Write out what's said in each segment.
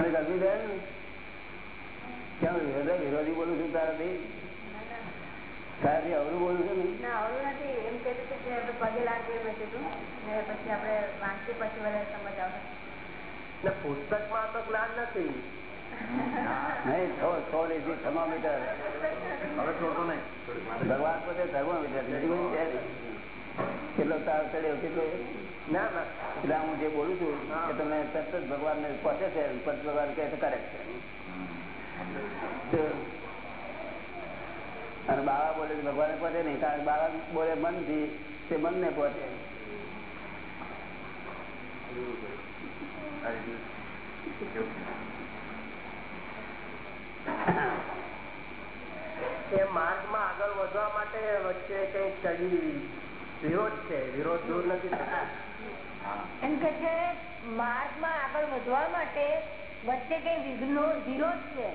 તને ગમી ગયા ને. કેમ વિરોધી વિરોધી બોલું છું તારાથી. તારાથી અવરું બોલું છું ને. ના નથી. એમ કે પગે લાગીએ મેં કીધું ને પછી આપણે વાંચીએ પછી વધારે સમજ આવે. ને પુસ્તકમાં તો જ્ઞાન નથી. નહીં છો છો લીધી થર્મોમીટર. હવે છોડતો નહીં. ભગવાન પોતે થર્મોમીટર. કેટલો તાર ચડ્યો, કેટલો? ના ના. એટલે હું જે બોલું છું કે તમે તરત ભગવાન ને પહોંચે છે પછી ભગવાન કહે કરેક્ટ છે. અને બાવા બોલે ભગવાન પહોંચે નહીં. કારણ બાવા બોલે મનથી, તે મનને પહોંચે. એ માર્ગમાં આગળ વધવા માટે વચ્ચે કઈ ચડી વિરોધ છે વિરોધ દૂર નથી થતા. એમ કે છે માર્ગમાં આગળ વધવા માટે વચ્ચે કઈ વિઘ્નો વિરોધ છે?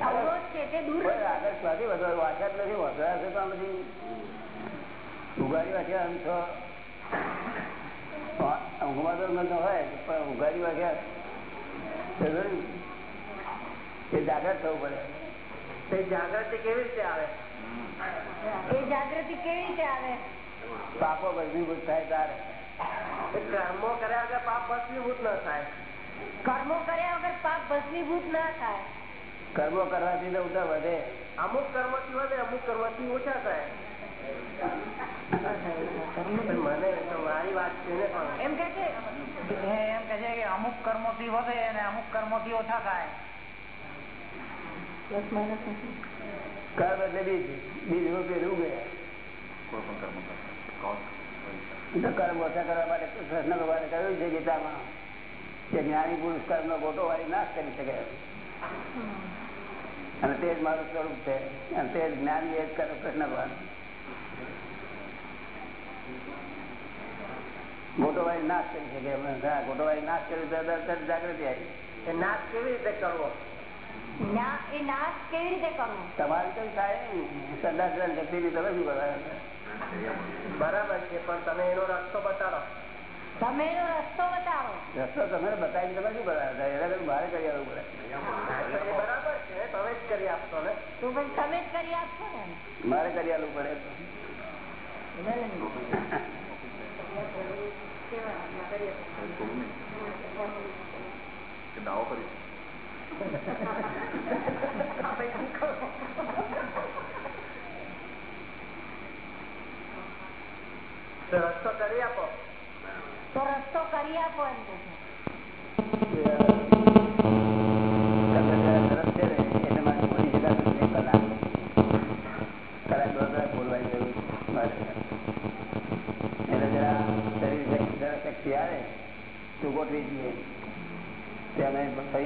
અવરોધ છે તે દૂર આગળ ક્યાંથી વધવા વાંચા જ નથી વધવા છે તો આ બધી ઉગાડી વાંચ્યા આમ છો ઊંઘમાં તો ન હોય પણ ઉગાડી વાંચ્યા તો એ જાગૃત થવું પડે. તે જાગૃતિ કેવી રીતે આવે? એ જાગૃતિ કેવી રીતે આવે? પાપો ભસ્મીભૂત થાય તારે. કર્મો કર્યા વગર પાપ ભસ્મીભૂત ન થાય. કર્મો કર્યા વગર પાપ ભસ્મીભૂત ના થાય. કર્મો કરવાથી તો ઉઠા વધે. અમુક કર્મથી વધે અમુક કર્મથી ઓછા થાય. મને મારી વાત છે ને એમ કે છે? એમ કે છે કે અમુક કર્મો થી વધે અને અમુક કર્મો થી ઓછા થાય. કર્મ એટલે બીજ. બીજ રૂપે કોઈ પણ કર્મ ઓછા કરવા માટે કૃષ્ણ ભગવાને કહ્યું છે ગીતામાં. કે જ્ઞાની પુરુષ કર્મ નો ગોટો વાળી નાશ કરી શકે. અને તે જ મારું સ્વરૂપ છે. અને તે જ જ્ઞાની એ જ કર્મ કૃષ્ણ ભગવાન ગોટો વાળી નાશ કરી શકે. ગોટો વાળી નાશ કરી જાગૃતિ આવી. એ નાશ કેવી રીતે કરવો? ના એ નાશ કેવી રીતે કરવો? તમારે કઈ થાય. નહીં સદાચરણ શક્તિ ની તમે શું કરવા બરાબર છે પણ તમે એનો રસ્તો બતાડો. તમે એનો રસ્તો બતાવો રસ્તો તમે બતાવી તમે શું કરવા એને તમે મારે કરી આવવું પડે. બરાબર છે તમે જ કરી આપશો ને. તું પણ તમે જ કરી આપશો ને. મારે કરી આવવું પડે. તો રસ્તો કરી આપો તો રસ્તો કરી આપો એમ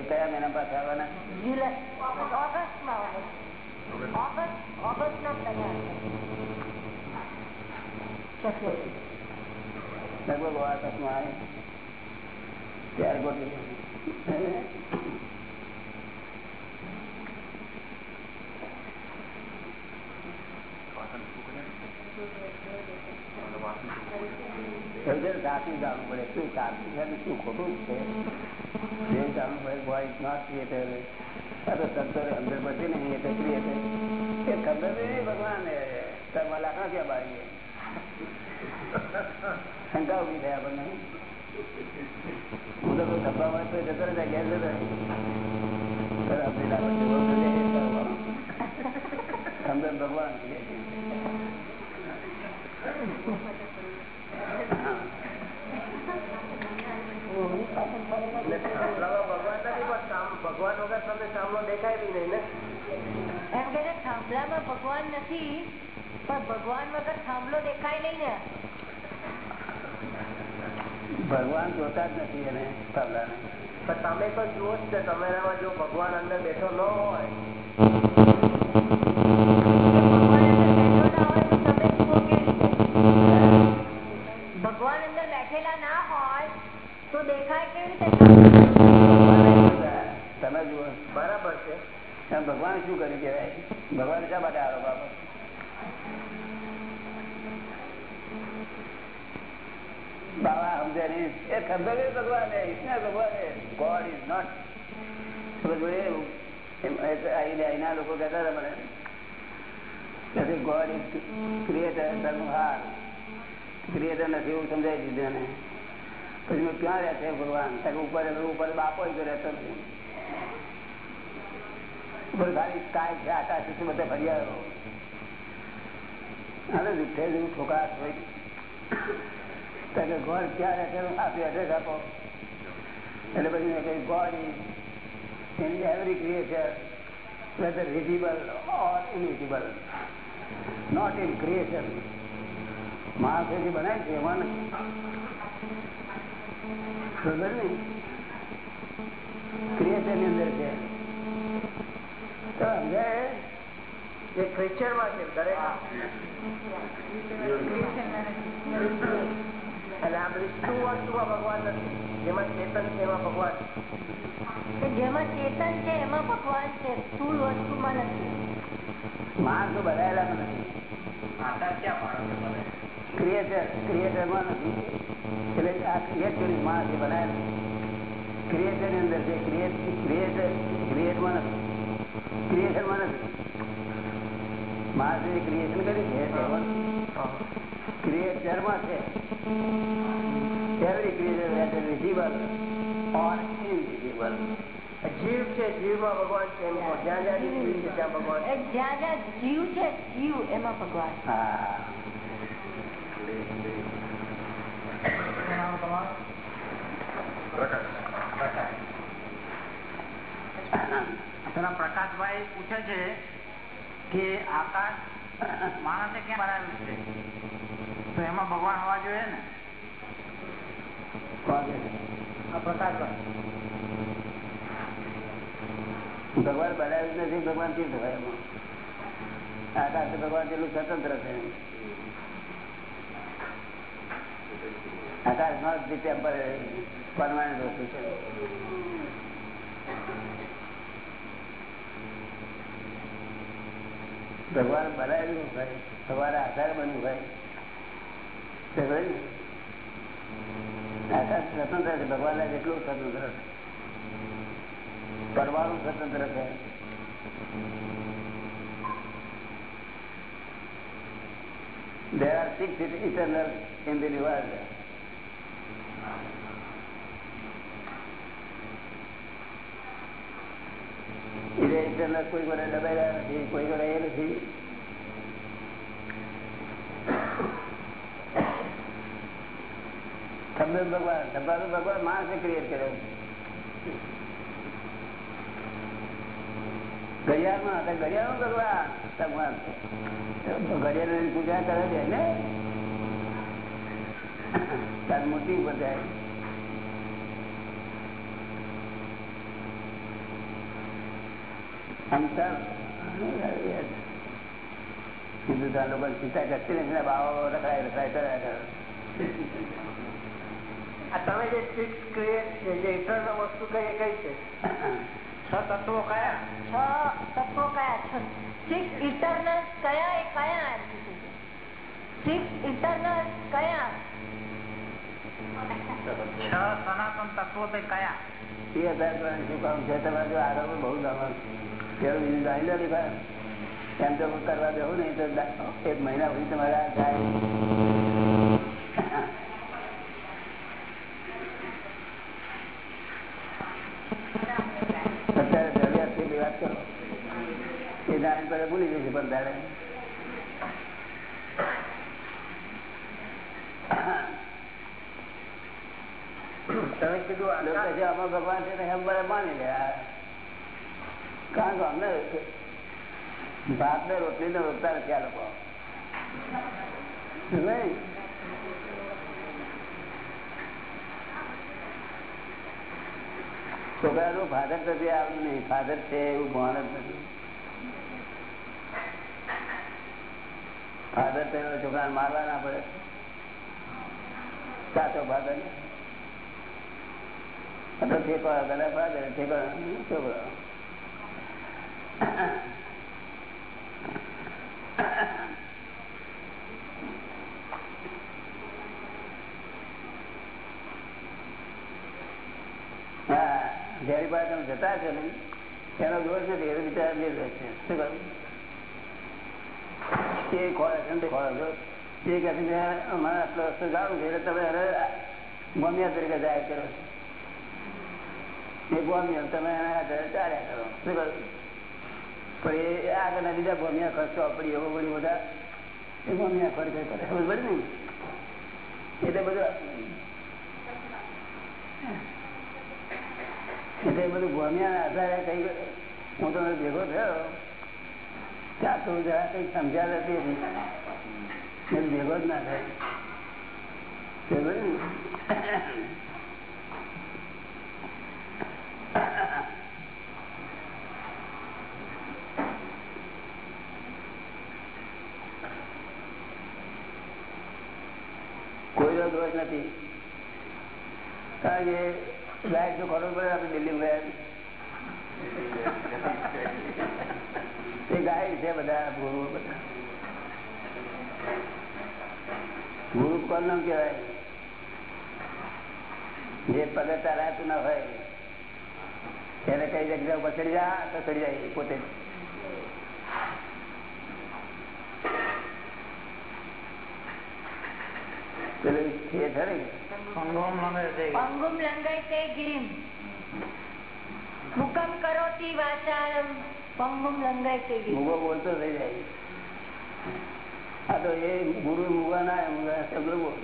કયા મહિના પાછા આવવાના. ઓગસ્ટ ઓગસ્ટના તૈયાર છે. લગભગ પડે. શું સાચું છે શું ખોટું છે? જે જાણવું પડે બોય નોટ ક્રિએટર અંદર પડતી નહીં એટલે ક્રિએટર ભગવાન. તમારા લાખા ક્યાં બારીએ શંકા ઊભી થાય આપણને હું તો કોઈ ધબ્બા તો જતો રહે. ગેસ જતો ભગવાન ભગવાન વગર તમને સામનો દેખાય બી નહીં ને. એમ કે થાંભલામાં ભગવાન નથી પણ ભગવાન વગર થાંભલો દેખાય નહીં ને. ભગવાન જોતા જ નથી એને તબલાને પણ તમે તો જુઓ જ છે તમારામાં જો ભગવાન અંદર બેઠો ન હોય ભગવાન અંદર બેઠેલા ના હોય તો દેખાય કેવી રીતે તમે જુઓ બરાબર છે. ભગવાન શું કર્યું કેવાય ભગવાન શા માટે આરોપ આપો? પછી ક્યાં રહે છે ભગવાન? ઉપર ઉપર બાપો જ રહેતો નથી. ઉપર ખાલી કાય છે આકાશ છે બધા ફરિયાદો વિઠ્ઠે જેવું ઠોકાશ હોય. તાકે ગોડ ક્યાં રહે છે આપી એડ્રેસ આપો એટલે પછી મેં કહ્યું God is in every creature, whether visible or invisible, not in creation. માણસે જે બનાય છે એમાં નથી ખબર ને ક્રિએશનની અંદર છે તો સમજાય એ creature માં છે દરેક એટલે આ બધી શું વસ્તુમાં ભગવાન નથી. જેમાં ચેતન છે એમાં ભગવાન જેમાં ચેતન છે એમાં ભગવાન છે સ્થુલ વસ્તુમાં નથી. માણસો બનાયેલા નથી. ક્રિએટર ક્રિએટરમાં નથી. એટલે આ ક્રિએટ કરી માણસે ક્રિએટરની અંદર છે ક્રિએટ ક્રિએટર ક્રિએટમાં નથી. ક્રિએશનમાં નથી. માણસે જે ક્રિએશન કર્યું છે તેમાં ક્રિએચરમાં છે every creature whether visible or invisible જીવ છે જીવમાં ભગવાન છે એમ કહો. જ્યાં જ્યાં જીવ છે ત્યાં ભગવાન એ જ્યાં જ્યાં જીવ છે જીવ એમાં ભગવાન હા પેલા પ્રકાશભાઈ પૂછે છે કે આકાશ માણસે ક્યાં બનાવ્યું છે? તો એમાં ભગવાન હોવા જોઈએ ને? ભગવાન બનાવ્યું નથી, ભગવાન કેમ થવાય એમાં? આકાશ ભગવાન જેટલું સ્વતંત્ર છે. આકાશ નોટ ધી ટેમ્પરરી પરમાનન્ટ વસ્તુ છે. ભગવાન બનાવેલું હોય, સવારે આધાર બન્યું હોય. સ્વતંત્ર છે ભગવાન જેટલું સ્વતંત્ર પરમાણુ સ્વતંત્ર છે. There are six eternal in the world. એટલે eternal કોઈ જોડે દબાયેલા નથી, કોઈ જોડે એ નથી. ઘડિયાળ પૂજા કરે છે ને? તાર મૂર્તિ ઉપર હિન્દુસ્તાન લોકો ચિંતા કરતી નથી ને રખાય રખડાય કર્યા કરે તમે જે ક્રિએટ છે જે ઇટરનલ વસ્તુ કઈ કઈ છે છ તત્વો કયા છ તત્વો કયા? છ સિક્સ ઇન્ટરનલ કયા એ કયા સિક્સ ઇન્ટરનલ કયા છ સનાતન તત્વો તે કયા તે હજાર શું કામ છે? તમારે આગળ બહુ જવાનું પેલું જાણી લો ભાઈ એમ તો કરવા દેવું નહીં તો એક મહિના સુધી તમારે જાય ભૂલી જશે પણ તારે તમે કીધું ભગવાન છે ને એમ બધા માની લે. કારણ કે અમને ભાત ને રોટલી ને રોકતા નથી આ લોકો? નહીં. છોકરાનું ફાધર નથી આવ્યું નહીં. ફાધર છે એવું ભાન જ નથી ફાધર થયો છોકરાને મારવા ના પડે. સાચો ફાધર ઠેકો ગલા ફાધર ઠેકો છોકરો તમે જાણું છે તમે હવે મમ્મીયા તરીકે જાય કરો એ ભોમિયા તમે એના આધારે ચાલ્યા કરો શું કહ્યું પણ આધારે કઈ હું તમને ભેગો થયો. ત્યાં તો કઈ સમજ્યા નથી. એટલે ભેગો જ ના થાય. બરોબર ને? દોષ નથી. કારણ કે લાઈટનું ખબર પડે આપણે દિલ્હી ગયા ગાય છે બધા, ગુરુ બધા. ગુરુ કોણ નામ જે પગ ચલાતું ના હોય. ત્યારે કઈ જગ્યા ઉપર ચડી જા જાય પોતે. પેલું છે ખરી? સંગમ લંગર થઈ ગયું. અંગુમ લંગાઈ તે ગિરિમ મુકમ કરોતી વાચાલમ પંગુમ લંગાઈ તે ગિરિમ મુગો બોલતો થઈ જાય. આ તો એ ગુરુ મુગા ના મુગા શબ્દ બોલ.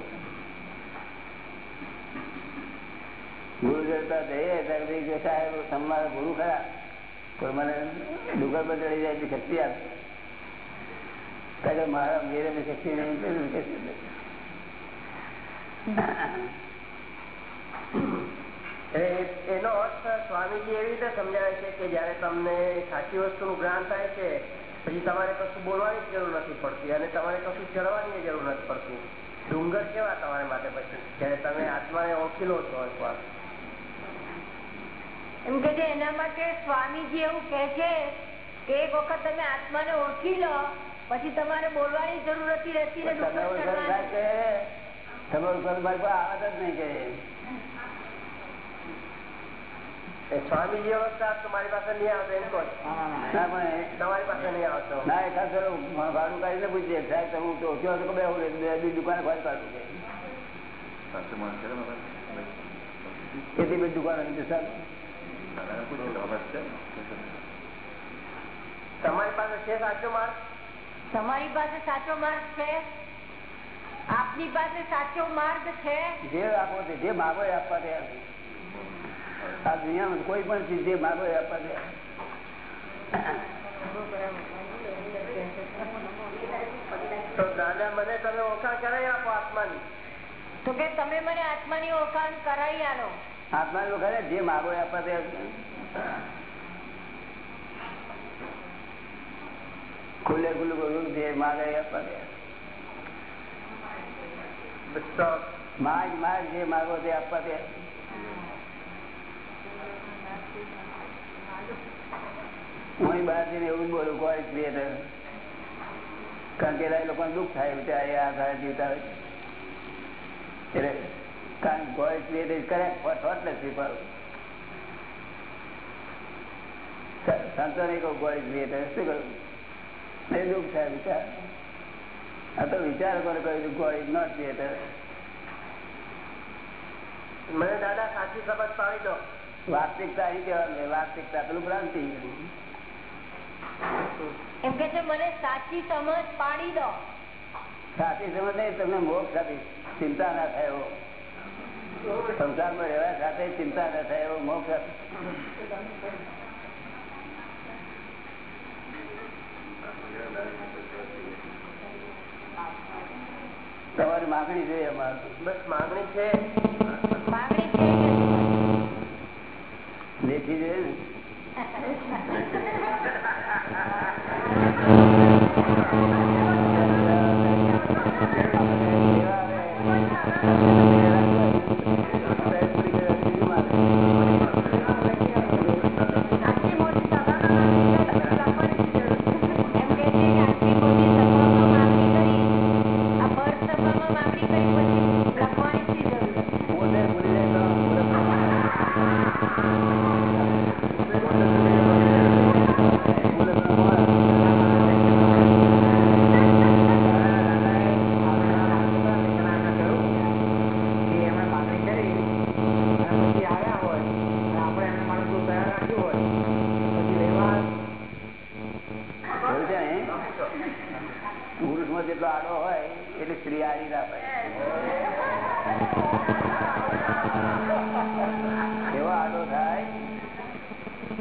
ગુરુ જડતા જઈએ ત્યારે ભાઈ સાહેબ તમારા ગુરુ ખરા. પણ મને ડુંગર પર ચડી જાય તો શક્તિ આપ. ત્યારે મારા મેરે શક્તિ નહીં એનો અર્થ સ્વામીજી એવી રીતે સમજાવે છે કે જયારે તમને સાચી વસ્તુનું જ્ઞાન થાય છે પછી તમારે કશું બોલવાની જરૂર નથી પડતી અને તમારે કશું ચડવાની જરૂર નથી પડતી. ડુંગર કેવા તમારા માટે પછી? જયારે તમે આત્માને ઓળખી લો છો અથવા એમ કે છે એના માટે સ્વામીજી એવું કે છે કે એક વખત તમે આત્માને ઓળખી લો પછી તમારે બોલવાની જરૂર નથી રહેતી ને તમે ડુંગર ઓળખાણ થાય ચડવાની. કે તમે ઓળખાણ મારી આવત જ નહીં કે. એ સ્વામીજી અવસ્થા તમારી પાસે નહીં આવતો એમ કહો. છો. ના, ના, ના. ના પણ એ- તમારી પાસે નહીં આવતો ના એકાદ ભાડું કાઢીને પૂછીએ. સાહેબ તમે તો ઓળખ્યો હતો બે હું બી દુકાને ખોલ કાઢું કે? કેટલી બધી દુકાન છે સાહેબ? તમારી પાસે છે સાચો માર્ગ? તમારી પાસે સાચો માર્ગ છે? આપની પાસે સાચો માર્ગ છે? જે આપો છે જે માગો એ આપવા તૈયાર આ દુનિયામાં કોઈ પણ ચીજ જે માગો એ આપવા તૈયાર તો દાદા મને તમે ઓળખાણ કરાવી આપો આત્માની. તો કે તમે મને આત્માની ઓળખાણ કરાવી આલો. આત્માની લોકો જે માગો એ આપવા તૈયાર. ખુલ્લે ખુલ્લું જે માગે આપવા તૈયાર તો માગ માગ જે માગો તે આપવા તૈયાર હું અહીં બહાર જઈને એવું જ બોલું ગોડ ક્રિએટર કારણ કે એ લોકોને દુઃખ થાય બિચારા એ આધારે જીવતા હોય એટલે કારણ God creator correct for thoughtless people સંતો ને કહું ગોડ ક્રિએટર શું કહ્યું એ દુઃખ થાય વિચાર આ તો વિચાર કરો કહ્યું ગોડ ઇઝ નોટ ક્રિએટર મને દાદા સાચી સમજ પાડી દો. વાસ્તવિકતા અહીં કહેવાનું વાસ્તવિકતા પેલું ભ્રાંતિ એમ કે છે મને સાચી સમજ પાડી દો. સાચી સમજ નહીં તમને મોક્ષ સાથે ચિંતા ના થાય એવો. સંસારમાં રહેવા સાથે ચિંતા ના થાય એવો મોક્ષ આપે. તમારી માગણી છે અમારે બસ માગણી છે. માગણી છે લેખી જોઈએ ને.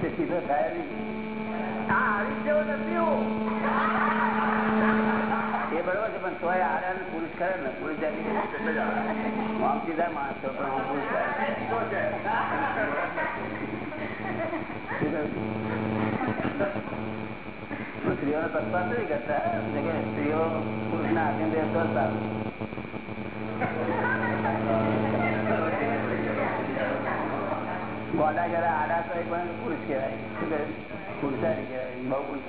તે સીધો થાય હું એ બરોબર છે પણ તોય ને પુરુષ કરે ને પુરુષ જાતિ આમ સીધા માણસો પણ હું પુરુષ સ્ત્રીઓ તત્વાસ નથી કરતા? કે સ્ત્રીઓ પુરુષ ના આધીન રહેતો સારું. ગોડા જરા આડા તો પણ પુરુષ કહેવાય. શું કહે? પુરુષારી કહેવાય બહુ પુરુષ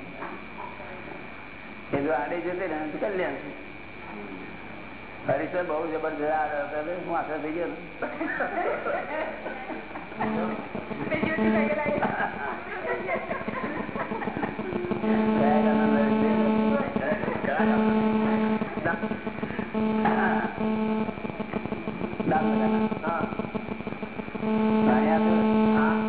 એ જો આડે જતે ને તો કલ્યાણ હરીશ બહુ જબરજસ્ત આડો હું આશા થઈ ગયો તમને પ્રાણી આપ્યો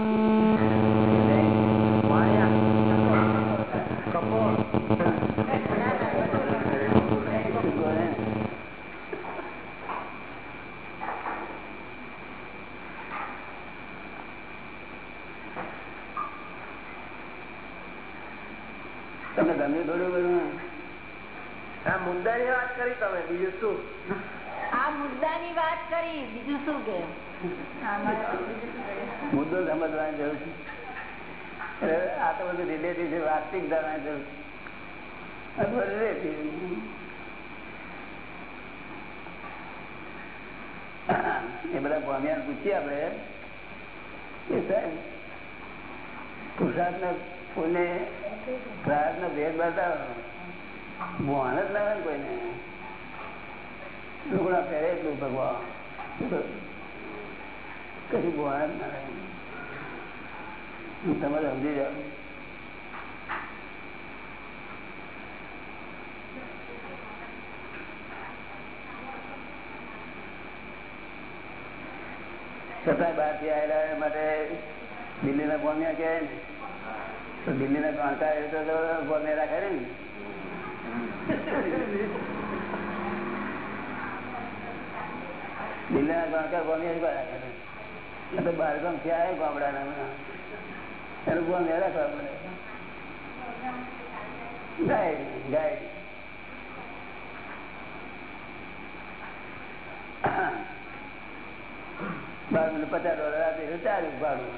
મુદ્દો સમજવાની જરૂર છે. આ તો બધું રિલેટિવ છે, વાસ્તવિક ધારણા જરૂર છે. એ બધા ભોમિયાને પૂછીએ આપણે. એ સાહેબ પુરુષાર્થ કોઈને પ્રાર્થ નો ભેદ બતાવો ભાન જ ને કોઈને. લુગડા પહેરે એટલું ભગવાન. કશું ગોવા જ ના તમારે સમજી જાઓ છતાં બહારથી આવેલા માટે દિલ્હી ના ગોમ્યા કે તો દિલ્હી ના ગણકા એ તો ગોમ્યા રાખે ને. દિલ્હી ના ગણકા ગોમ્યા જ રાખે ને તો બાર ગામથી આવે ગામડાના એનું ગોમ્યા રાખવા પડે. ગાઈડ ગાઈડ બાર પચાસ ડોલર આપે ચાલ્યું ભાડું.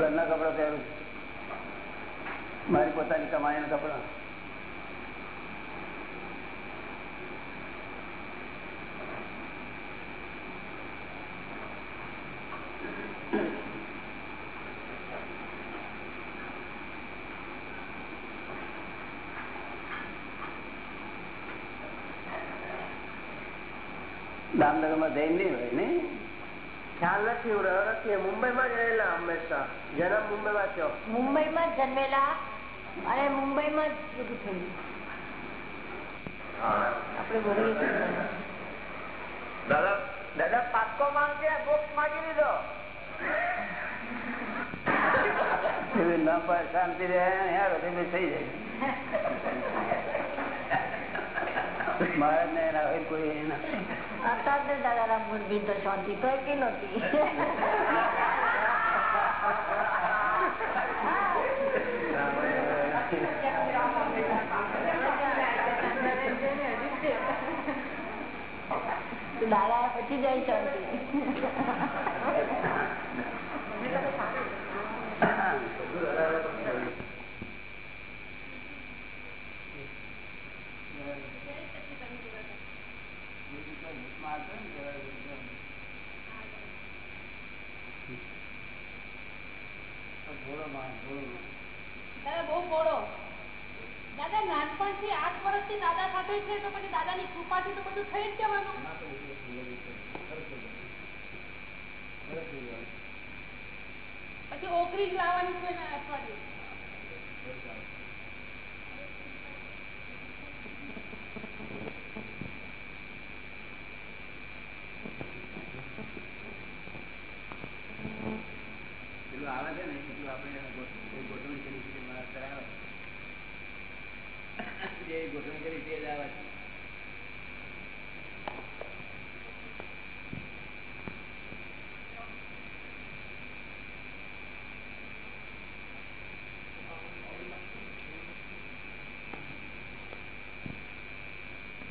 ઘરના કપડા પહેરું. મારી પોતાની કમાણી કપડા જામનગરમાં જઈને નહીં હોય ને? ખ્યાલ નથી હું રહ્યો નથી મુંબઈ માં જ રહેલા હંમેશા. જન્મ મુંબઈ માં થયો. મુંબઈ માં જન્મેલા અને મુંબઈ માં જ બધું થયું. આપડે દાદા દાદા પાકો માંગે બોક્સ માગી લીધો. શાંતિ રહે થઈ જાય. મારા ને એના હોય કોઈ એના. દાદારામ મુરબી તો શાંતિ તો કે નહોતી. દાદા પછી જાય શાંતિ દાદા બહુ મોડો દાદા નાનપણથી આઠ વર્ષથી દાદા સાથે છે તો પછી દાદાની કૃપાથી તો બધું થઈ જવાનું. પછી ઓકરી જ લાવવાની છે ને અઠવાડિયું પેલું આવે છે ને એટલું આપણે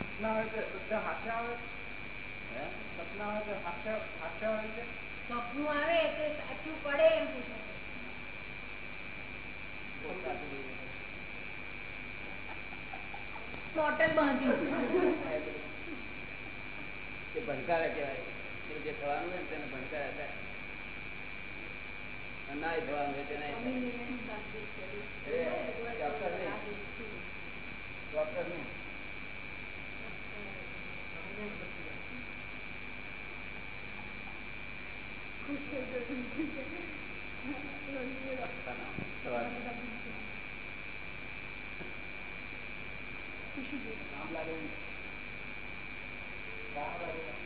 સપના હોય તો બધા હાસ્ય આવે હે? સપના હોય તો હાસ્ય હાસ્ય આવે છે સપનું આવે તે સાચું પડે એમ પૂછે છે. બોટલ બાંધી એ ભણકારે કહેવાય. એ જે થવાનું હોય ને તેને ભણકારે થાય. અને નાય થવાનું હોય તેને ચોક્કસ નહીં. ચોક્કસ નહીં. બેનું નામ કીધું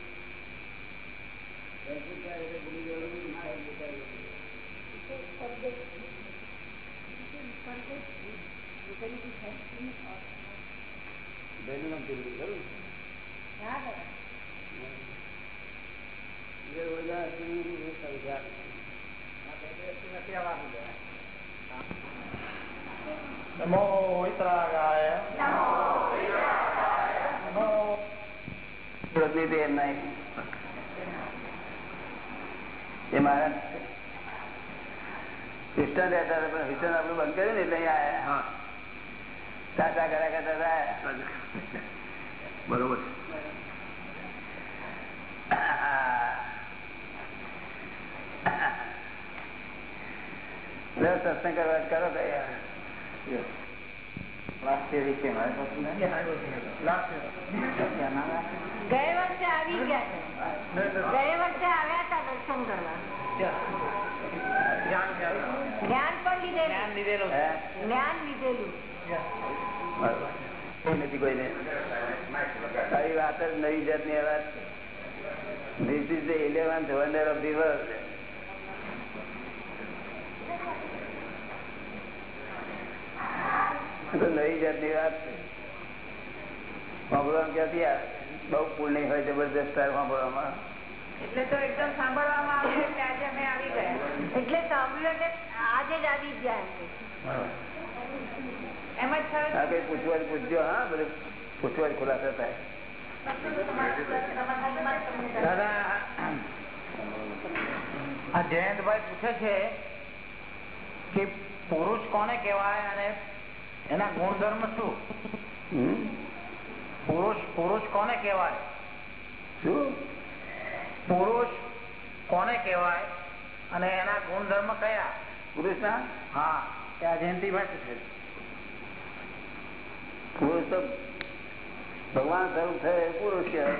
નમો વિતરાગાય. નમો સુરતની તે એમના એક. એ મારા હિસ્ટન રહેતા હતા પણ હિસ્ટન આપણું બંધ કર્યું ને એટલે અહીંયા આવ્યા ટાટા કર્યા કરતા હતા. બરોબર. સત્સંગ કરવા કરો. ગયા વર્ષે આવી ગયા ગયા વર્ષે આવ્યા હતા દર્શન કરવા જ્ઞાન પણ લીધેલું હે? જ્ઞાન લીધેલું બરોબર. કોઈ નથી કોઈને આવી વાત જ નવી જાતની વાત This is the eleventh wonder of the world. આ તો નવી જાતની વાત છે સાંભળવામાં ક્યાંથી આવે બહુ પુણ્ય હોય જબરદસ્ત તાર સાંભળવામાં એટલે તો એકદમ સાંભળવામાં આવ્યું એટલે આજે અમે આવી ગયા. એટલે સાંભળ્યું એટલે આજે જ આવી ગયા એમ જ થયું કઈ પૂછવા પૂછજો હા બધું પૂછવા જ થાય. દાદા આ જયંતભાઈ પૂછે છે કે પુરુષ કોને કહેવાય અને એના ગુણધર્મ શું? પુરુષ પુરુષ કોને કહેવાય? શું? પુરુષ કોને કહેવાય અને એના ગુણધર્મ કયા? પુરુષ ના? હા. ત્યાં જયંતિભાઈ પૂછે છે. પુરુષ તો ભગવાન સ્વરૂપ થયો એ પુરુષ કહેવાય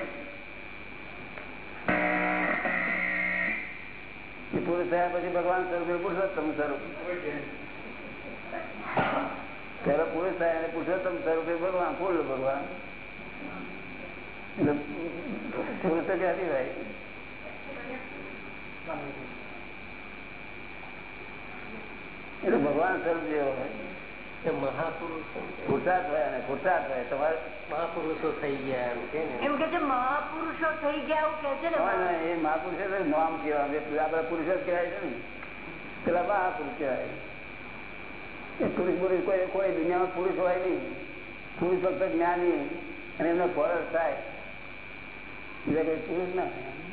પુરુષ થયા પછી ભગવાન સ્વરૂપ પુરુષોત્તમ સ્વરૂપ. પેલો પુરુષ થાય અને પુરુષોત્તમ સ્વરૂપે ભગવાન ફૂલ ભગવાન. એટલે પુરુષ ક્યાંથી થાય? એટલે ભગવાન સ્વરૂપ જેવો હોય. મહાપુરુષો તમારે મહાપુરુષો થઈ ગયા એમ કે એમ કે છે મહાપુરુષો થઈ ગયા એવું કે છે ને એ મહાપુરુષ નામ આપડે પુરુષ જ કહેવાય છે ને. પેલા મહાપુરુષ કહેવાય. પુરુષ પુરુષ કોઈ કોઈ દુનિયામાં પુરુષ હોય નહીં. પુરુષ ફક્ત જ્ઞાની અને એમનો ફરજ થાય. કોઈ પુરુષ ના થાય.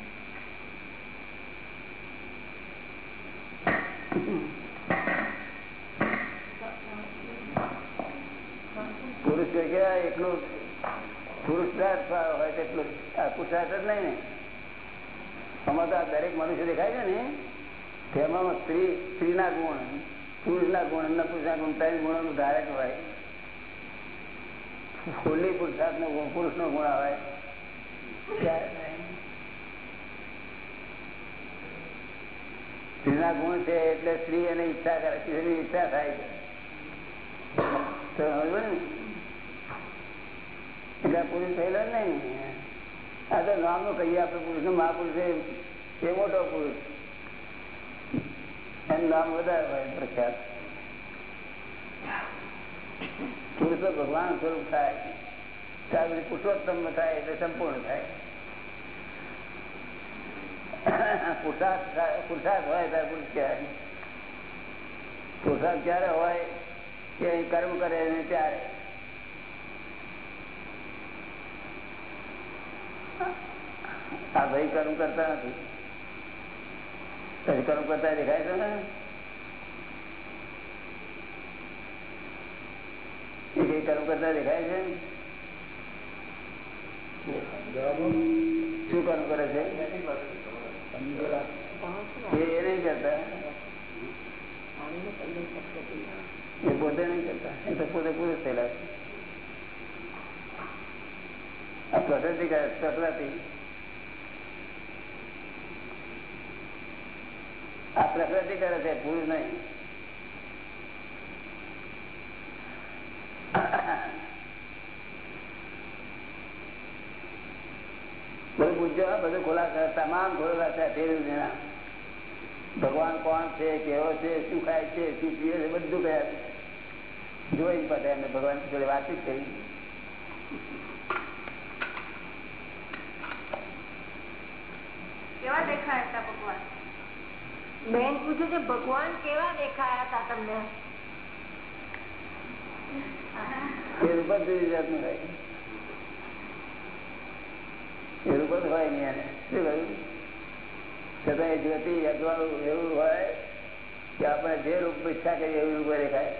કહેવાય એટલું પુરુષાર્થ હોય તેટલું પુરુષાર્થ જ નહીં ને. આમાં તો આ દરેક મનુષ્ય દેખાય છે ને તેમાં સ્ત્રી, સ્ત્રીના ગુણ, પુરુષના ગુણ અને પુરુષના ગુણ, ત્રણ ગુણોનું ધારક હોય. ખુલ્લી પુરુષાર્થ નો ગુણ પુરુષ નો ગુણ આવે. સ્ત્રીના ગુણ છે એટલે સ્ત્રી એને ઈચ્છા કરે, સ્ત્રીની ઈચ્છા થાય છે? એટલે આ પુરુષ થયેલો જ નહીં ને. આ તો નામનું કહીએ આપણે પુરુષનું મહાપુરુષ એ એ મોટો પુરુષ એનું નામ વધારે હોય પ્રખ્યાત પુરુષ તો ભગવાન સ્વરૂપ થાય ત્યાર પછી પુરુષોત્તમ થાય એટલે સંપૂર્ણ થાય પુરુષાર્થ થાય- પુરુષાર્થ હોય ત્યારે પુરુષ કહેવાય પુરુષાર્થ ક્યારે હોય કે અહીં કર્મ કરે ને ત્યારે આ ભાઈ કર્મ કરતા નથી. કર્મ કરતા દેખાય છે ને? એ કર્મ કરતા દેખાય છે? શું કર્મ કરે છે? એ નહીં કરતા. એ પોતે નહીં કરતા. એ તો પોતે પુરુષ થયેલા છે. આ કરે આ પ્રકૃતિ કરે છે પુરુષ નહીં. બધું પૂછજો, બધું ખોલા તમામ ખોલા છે. ભગવાન કોણ છે, કેવો છે, શું ખાય છે, શું પીએ છે, બધું ગયા જોઈ એમને ભગવાન જોડે વાતચીત કરી. કેવા દેખાયા હતા ભગવાન? બેન પૂછે છે ભગવાન કેવા દેખાયા હતા તમને? એ રૂપ જ જુદી જાતનું હોય એ રૂપ જ હોય નહીં એને શું કહ્યું? છતાં એ જ્યોતિ અજવાળું એવું હોય કે આપણે જે રૂપ ઈચ્છા કરીએ એવું રૂપ દેખાય.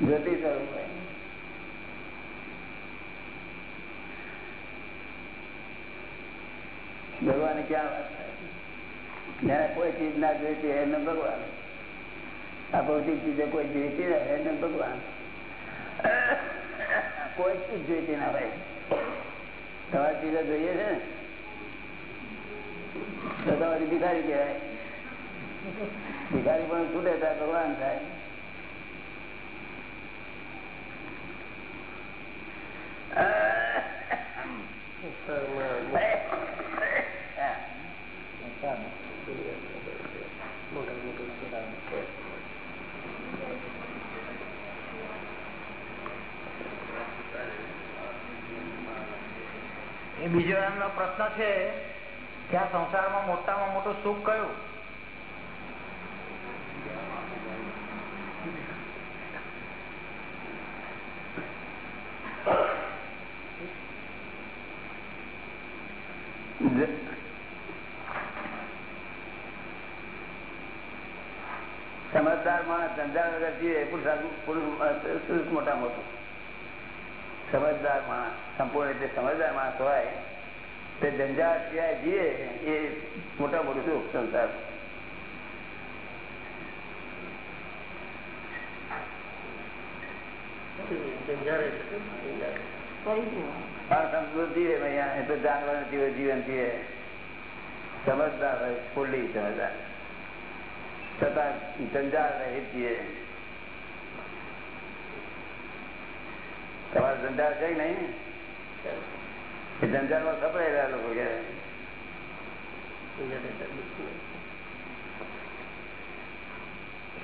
જ્યોતિ સ્વરૂપ હોય. ભગવાન ક્યાં? કોઈ ચીજ ના જોઈતી એને ભગવાન. આ ભૌતિક ચીજો કોઈ જોઈતી ના એને ભગવાન. કોઈ ચીજ જોઈતી ના હોય. તમારી ચીજો જોઈએ છે ને? તો તમારી ભિખારી કહેવાય. ભિખારી પણ છૂટે ત્યાં ભગવાન થાય એ બીજો એમનો પ્રશ્ન છે કે આ સંસારમાં મોટામાં મોટું સુખ કયું? સમજદાર માણસ ધંધા વગર જીવે પુરુષ મોટા મોટું. સમજદાર માણસ, સંપૂર્ણ રીતે સમજદાર માણસ હોય તે જંજાળ સિવાય જીવે એ મોટા મોટું સુખ સંસાર પણ સમૃદ્ધિ જીવે અહીંયા એ તો જાનવર જીવે જીવન જીવે. સમજદાર હોય ફૂલી સમજદાર. છતાં જંજાળ રહિત જીવે. તમારે જંજાળ છે કે નહીં? જંજાળમાં સપડાયેલા લોકો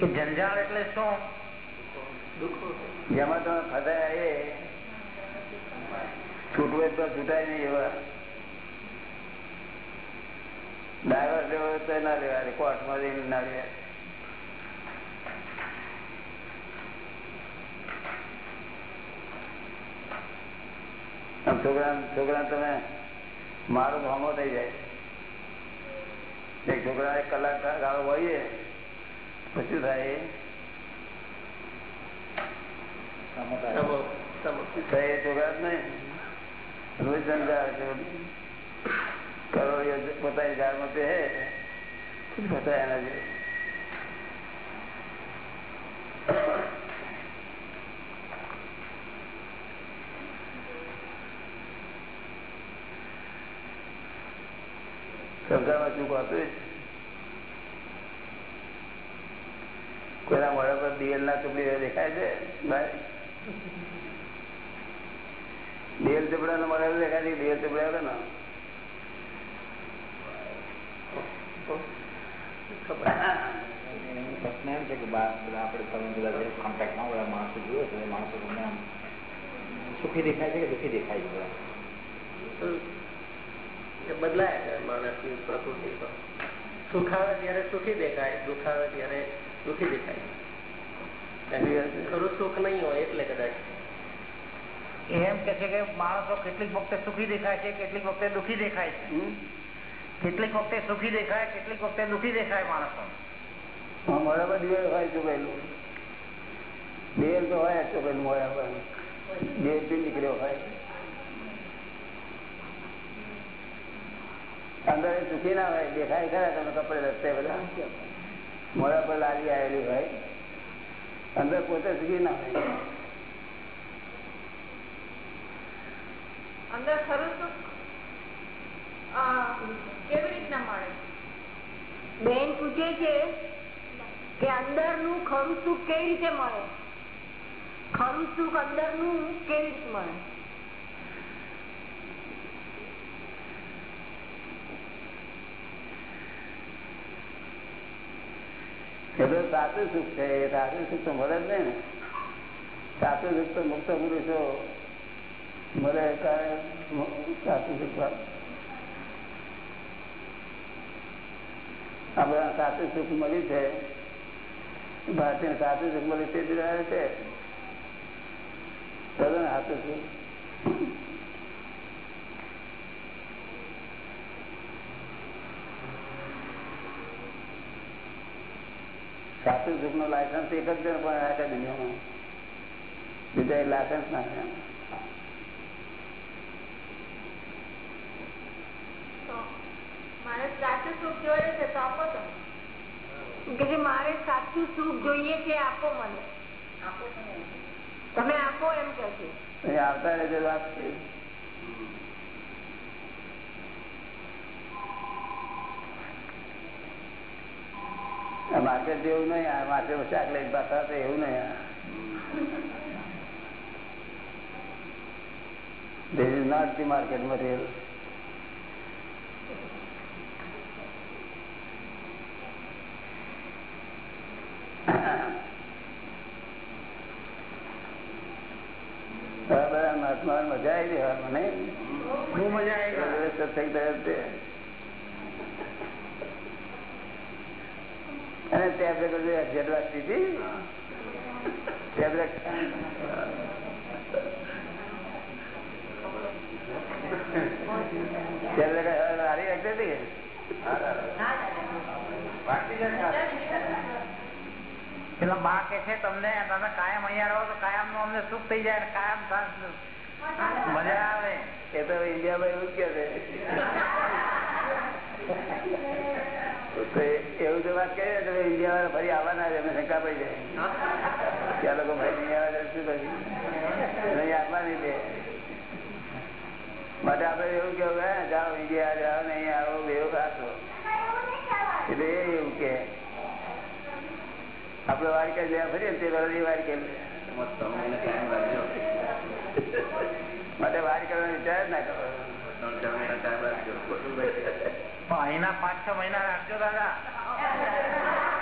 જંજાળ એટલે શું? જેમાં તમે ફસાયા એ છૂટવે તો છૂટાય નહીં એવા. ડાયવર્સ લેવો તો ના લેવા કોર્ટમાં જઈને ના લેવા આમ છોકરા છોકરા તમે મારો ધોમો થઈ જાય. એક છોકરા એક કલાક ગાળો હોઈએ પછી થાય? તો છોકરા જ નહીં? રોજ ધંધા છે. પોતાની જાળમાં પે પોતા એના જે સંસારમાં શું હોતું કોઈના મોડા પર દિયલ ના ચૂપડી દેખાય છે? ભાઈ? દિયલ ચૂપડા નો મોડા દેખાય છે દિયલ ચૂપડા આવે ને? પ્રશ્ન એમ છે કે બધા માણસો જોયો છો માણસો તમને આમ સુખી દેખાય છે કે દુઃખી દેખાય છે બધા બદલાય છે માણસની પ્રકૃતિ તો. સુખ આવે ત્યારે સુખી દેખાય દુઃખ આવે ત્યારે દુઃખી દેખાય. ખરું સુખ નહીં હોય એટલે કદાચ. એમ કે છે કે માણસો કેટલીક વખતે સુખી દેખાય છે કેટલીક વખતે દુઃખી દેખાય છે. કેટલીક વખતે સુખી દેખાય કેટલીક વખતે દુખી દેખાય માણસો. પર દિવેલ હોય ચૂકેલું દિવેલ તો હોય ચૂકેલું પર. દિવેલ નીકળ્યો હોય. અંદર સુખી ના હોય દેખાય ખરા તમે કપડે રસ્તે બધા. મોડા પર લાલી આવેલી હોય. અંદર પોતે સુખી ના હોય. અંદર ખરું સુખ? કેવી રીતના મળે? બેન પૂછે છે કે અંદરનું ખરું સુખ કેવી રીતે મળે? ખરું સુખ અંદરનું કેવી રીતે મળે? તો સાચું સુખ છે સાચું સુખ તો મળે જ નહીં ને. સાચું સુખ તો મુક્ત પુરુષો મળે કારણ સાચું સુખ પ્રાપ્ત. સાચું સુખ મળ્યું છે. ભારતીય સાચું સુખ મળ્યું તે જ રહે છે. સાચું સુખ. સાચું સુખ નો લાયસન્સ એક જ જણ પણ આખા દુનિયામાં. બીજા એક લાયસન્સ ના છે. તો મારે સાચું સુખ જોઈએ છે તો આપો તો. કે છે મારે સાચું સુખ જોઈએ છે આપો મને. તમે આપો એમ કે છે અહીં આવતા રહેજો વાત છે આ માર્કેટ જેવું નહીં આ માથે શાક લઈને પાછા હતા એવું નહીં. The market material. બધા બધા મહાત્મા મજા આવી મને બહુ મજા આવી સત્સંગ થયો અને આગળ અધ્યત વાગતી પેલા બા કે છે, તમને, તમે કાયમ અહીંયા રહો તો કાયમનું અમને સુખ થઈ જાય કાયમ મજા આવે. એ તો ઇન્ડિયામાં એવું કે છે. એવું તો વાત કરીએ તો ઇન્ડિયા વાળા ફરી આવવાના અમે શંકા પડી જાય. ત્યાં લોકો ફરી નહીં આવે શું પછી નહીં છે માટે આપડે એવું કેવું હે, જાઓ, ઇન્ડિયા જાઓ, નહીં આવો એવું ખાશો. એટલે એ એવું કે આપડે વાડકે જ્યાં ફરીએ તે વરદી વાર કે માટે વાર કરવાનો વિચાર ના કરો અહીંના પાંચ છ મહિના રાખજો દાદા.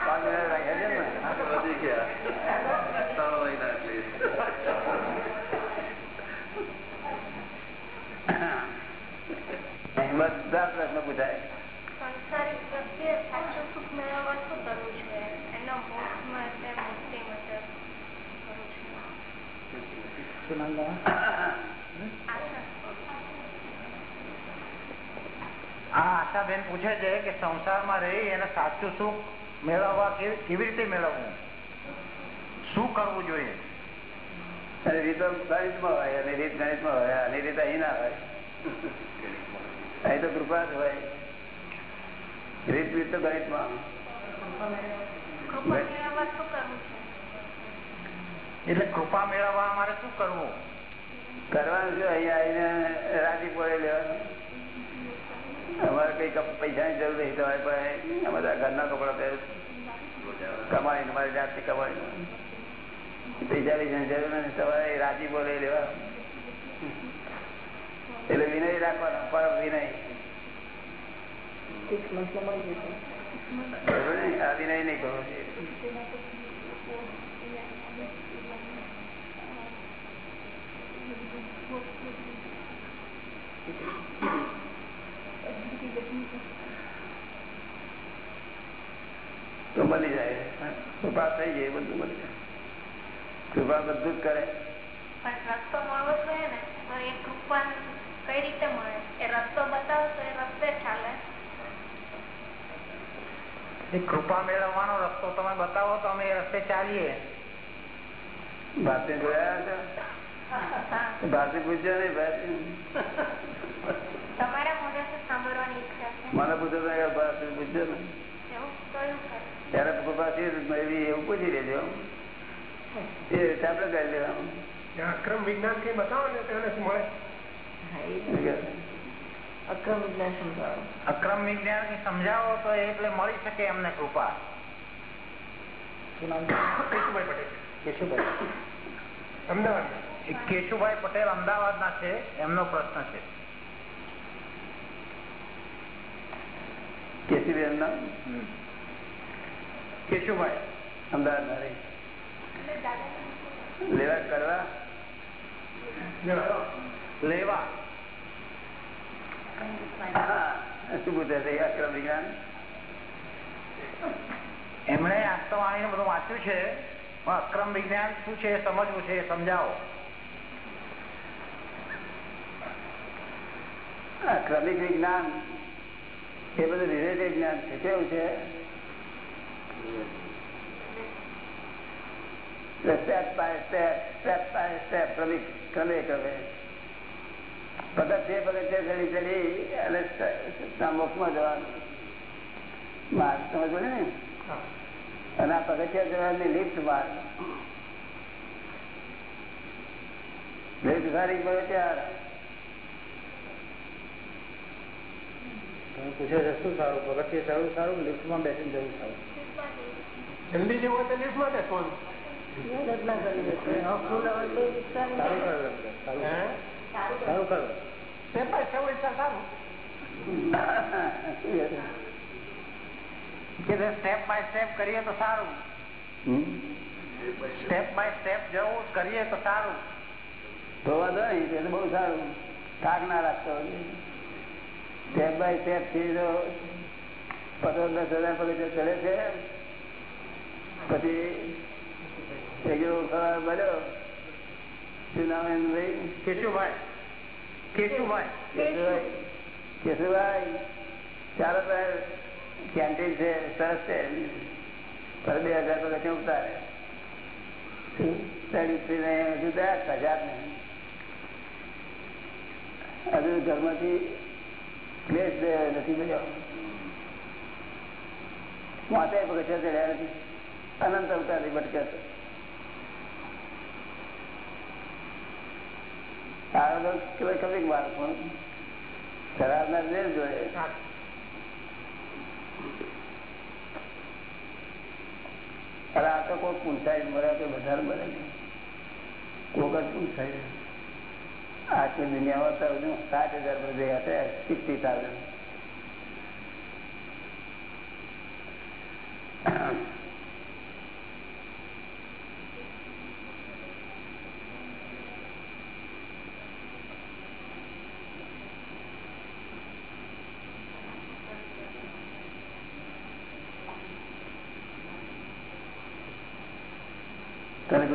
પાંચ મિનિટ રાખ્યા છે ને? બધા પ્રશ્નો પૂછાય. સંસારિક એટલે સાચું સુખ મેળવવા શું કરવું છે એના મોક્ષ માટે મુક્તિ માટે કરવું છે આશા આ આશાબેન પૂછે છે કે સંસારમાં રહી એને સાચું સુખ મેળવવા કેવી કેવી રીતે મેળવવું? શું કરવું જોઈએ? અને રીતો ગણિતમાં હોય અને રીત ગણિતમાં હોય અને રીત અહીં ના હોય. અહીં તો કૃપા જ હોય. રીત રીત તો ગણિતમાં. એટલે કૃપા મેળવવા અમારે શું કરવું? કરવાનું છે અહીંયા આવીને રાજી પડે લેવાનું. કઈ પૈસાની જરૂર નહીં તમારે પાસે બધા ઘરના કપડા પહેરે કમાઈને અમારી જાતની કમાઈને. પૈસા પૈસાની જરૂર નથી તમારે રાજી બોલે લેવા. એટલે વિનય રાખવાનો પરમ વિનય. આ વિનય નહીં કરવો જોઈએ. તો મળી જાય કૃપા થઈ જાય બધું મળી જાય કૃપા બધું જ કરે પણ રસ્તો મળવો જોઈએ ને તો એ કૃપા કઈ રીતે મળે એ રસ્તો બતાવો તો એ રસ્તે ચાલે એ કૃપા મેળવવાનો રસ્તો તમે બતાવો તો અમે એ રસ્તે ચાલીએ ભારતી જોયા છો હા. ભારતી પૂછ્યો નહીં ભારતી તમારા મોઢેથી સાંભળવાની ઈચ્છા છે મને પૂછો તો કે ભારતી પૂછ્યો ને એવું કયું ખરું? ત્યારે કૃપાથી એવી એવું પૂછી લેજો. એ રીતે આપણે કરી લેવાનું. અક્રમ વિજ્ઞાન કઈ બતાવો ને તેને શું મળે? અક્રમ વિજ્ઞાન સમજાવો. અક્રમ વિજ્ઞાન સમજાવો તો એટલે મળી શકે એમને કૃપા? કેશુભાઈ પટેલ. કેશુભાઈ. અમદાવાદ. કેશુભાઈ પટેલ અમદાવાદ ના છે એમનો પ્રશ્ન છે. કેશુભાઈ નામ કેશુભાઈ અમદાવાદ લેવા કરવા? લેવા. શું પૂછે છે? અક્રમ વિજ્ઞાન? એમણે આત્મવાણી બધું વાંચ્યું છે, પણ અક્રમ વિજ્ઞાન શું છે એ સમજવું છે એ સમજાવો. ક્રમિક વિજ્ઞાન એ બધું રિલેટેડ જ્ઞાન છે. કેવું છે? Step by step step by step ક્રમિક ક્રમે ક્રમે પગથિયે પગથિયે ચડી ચડી અને મોક્ષમાં જવાનું માર્ગ સમજ ને અને આ પગથિયા જવાની લિફ્ટ માર્ગ લિફ્ટ સારી પગથિયા પૂછે છે શું સારું પગથિયે સારું સારું લિફ્ટમાં બેસીને જવું સારું જલ્દી જેવું હોય તો લિફ્ટમાં બેસવાનું સારું કરો સારું. સારું કરો સ્ટેપ બાય સ્ટેપ કરીએ તો સારું. સ્ટેપ બાય સ્ટેપ જવું કરીએ તો સારું. તો વાંધો નહીં તે બહુ સારું. થાક ના રાખતો સ્ટેપ બાય સ્ટેપથી જો પચાસ દસ હજાર પગે ચડે છે. પછી એક ખબર બન્યો? શું નામ એનું ભાઈ? કેશુભાઈ. કેશુભાઈ. કેશુભાઈ. કેશુભાઈ ચાલો કેન્ટીન છે સરસ છે. પર બે હજાર પગથિયા ઉતારે. હજુ દયા હજાર ને હજુ ઘરમાંથી ક્લેશ નથી મળ્યો. માથે પગથિયા ચડ્યા નથી. અનંત અવતારથી ભટકે છે. તો તો કોઈ પૂંછાય મળે કે વધારે મળે નહીં કોક આખી દુનિયામાં તો સાત હજાર પર ભેગા થયા સિક્સટી થાઉઝન્ડ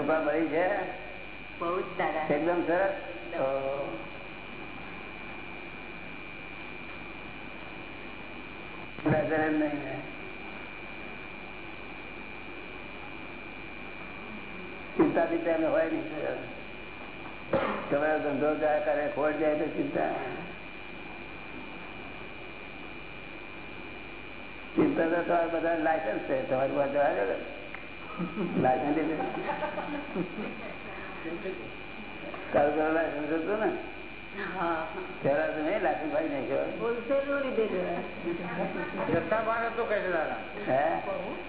કૃપા મળી છે? બહુ જ દાદા એકદમ સરસ. ચિંતા બિંતા એમને હોય નહીં તમારો ધંધો જાય કરે ખોટ જાય તો ચિંતા. ચિંતા તો તમારે બધા લાયસન્સ છે. તમારી પાસે જથ્થાબંધ હતું કહે છે દાદા હે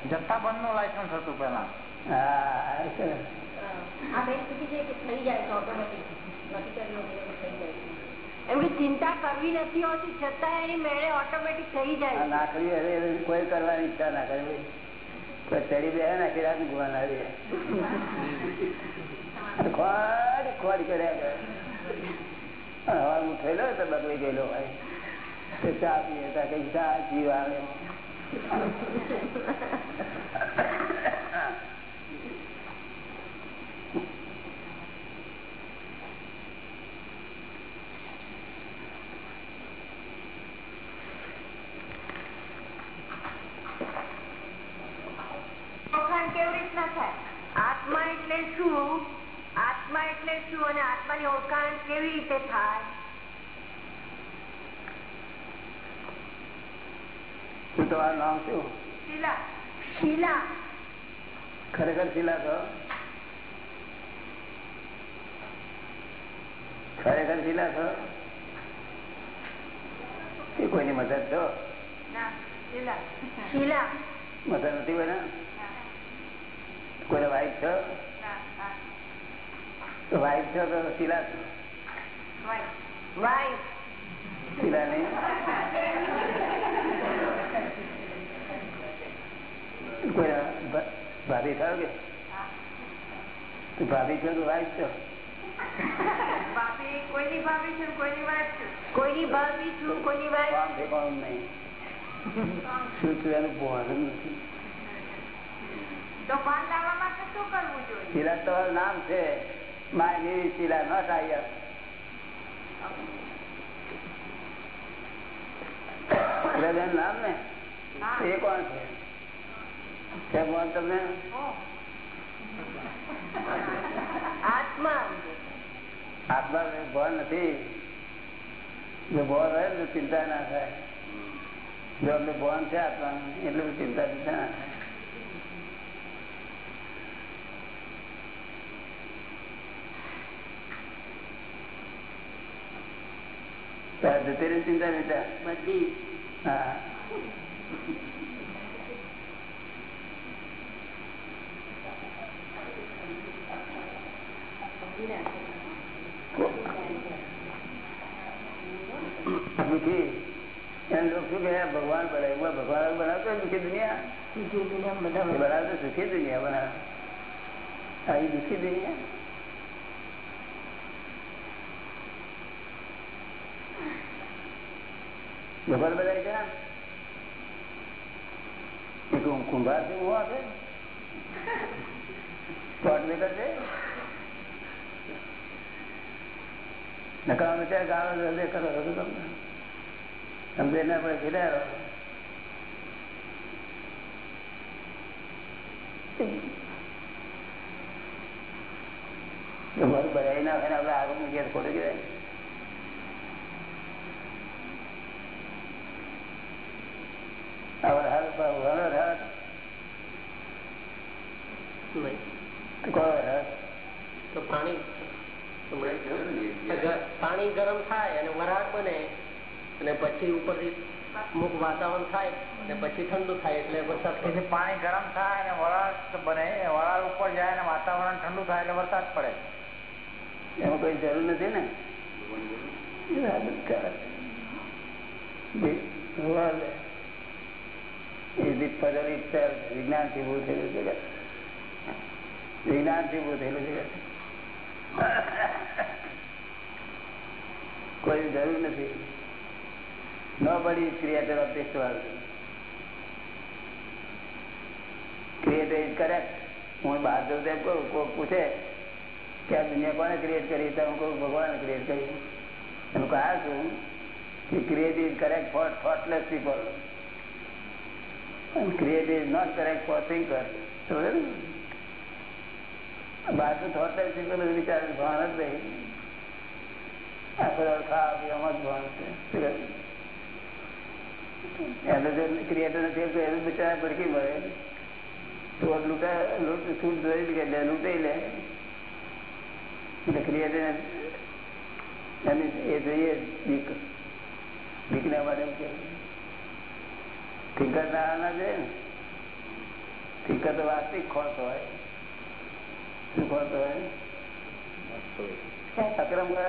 જથ્થાબંધનું લાયસન્સ હતું પેલા હા સરસ. આ બેન પૂછી છે કે થઈ જાય તો ઓટોમેટિક નથી કરવું હોય તો થઈ જાય એમ કે ચિંતા કરવી નથી હોતી છતાં એની મેળે ઓટોમેટિક થઈ જાય ના કરવી કોઈ કરવાની ઈચ્છા ના કરે કોઈ ચડી બે નાખી રાત ગુવાન આવી ખોડ ખોડ કર્યા કરે હવે હું થયેલો તો બગડી ગયેલો ભાઈ તો ચા પીએ, તો કઈ ચા જીવ આવે કેવી રીતના થાય આત્મા એટલે શું? આત્મા એટલે શું અને આત્માની ઓળખાણ કેવી રીતે થાય? શું તમારું નામ શું? શીલા. શીલા. ખરેખર શીલા છો? ખરેખર શીલા છો? એ કોઈની મદદ છો? શીલા. મદદ નથી કોઈને? કોઈ વાઈફ છો? વાઈફ છો તો શીલા શીલા નહીં? ભાભી થાવ કે? ભાભી છો તો વાઈફ છો? કોઈની ભાભી છું કોઈની વાઈફ છું? કોઈની ભાભી છું કોઈની વાઈફ નહીં. શું છું એનું ભાન નથી. તો ભાન લાવવા માટે શું કરવું જોઈએ? શીલા તમારું નામ છે. નામ ને? એ કોણ છે? કોણ આત્મા. આત્મા નથી. જો ભાન હોય ને તો ચિંતા ના થાય. જો અમને ભણ છે આત્મા એટલે ચિંતા ચિંતા ના થાય. તારે જતી ચિંતા નહીં બધી. હા. ભગવાન બનાવ્યું ભગવાન બનાવતો દુઃખી દુનિયા? એ બનાવતો સુખી દુનિયા બનાવે. દુઃખી દુનિયા? ભગવાન બધા એક કુંભાર છે હું આપે સ્પોટ મેકર છે નકામ ત્યાં ગાળો હૃદય કરો હતો તમને સમજે ના પડે ખેડાયો મારું બનાવી ના હોય ને આપડે આગળ મૂકીએ ખોટું કહેવાય તો પાણી પાણી ગરમ થાય અને વરાળ બને અને પછી ઉપરથી અમુક વાતાવરણ થાય અને પછી ઠંડુ થાય એટલે વરસાદ પડે. પાણી ગરમ થાય અને વરાળ બને. વરાળ ઉપર જાય અને વાતાવરણ ઠંડુ થાય એટલે વરસાદ પડે. એમાં કોઈ જરૂર નથી ને? વિજ્ઞાનથી ઉભું થયેલું જગત વિજ્ઞાનથી ઉભું થયેલું જગત કોઈ જરૂર નથી Nobody is creator of this world. Creator is correct. હું બહાર જઉં તેમ કહું કોઈ પૂછે કે આ દુનિયા કોને ક્રિએટ કરી તો હું કહું ભગવાને ક્રિએટ કરી એનું કારણ શું કે create is correct for thoughtless people and create is not correct for thinker. સમજે ને? બહાર તો થોટલેસ પીપલ વિચાર ભાન જ નહીં આખો દાડો ખાવા પીવામાં જ ભાન છે શું કહે? એને જો ક્રિએટર નથી તો એને બિચારા ભડકી મળે તો લૂંટા લૂંટ છૂટ જોઈ કે લે લૂંટાઈ લે એટલે ક્રિએટર એની એ જોઈએ બીક બીકના માટે એમ કે થિંકર ના છે ને? થિંકર તો વાસ્તવિક ખોટ હોય. શું ખોટ હોય? અક્રમ કરે?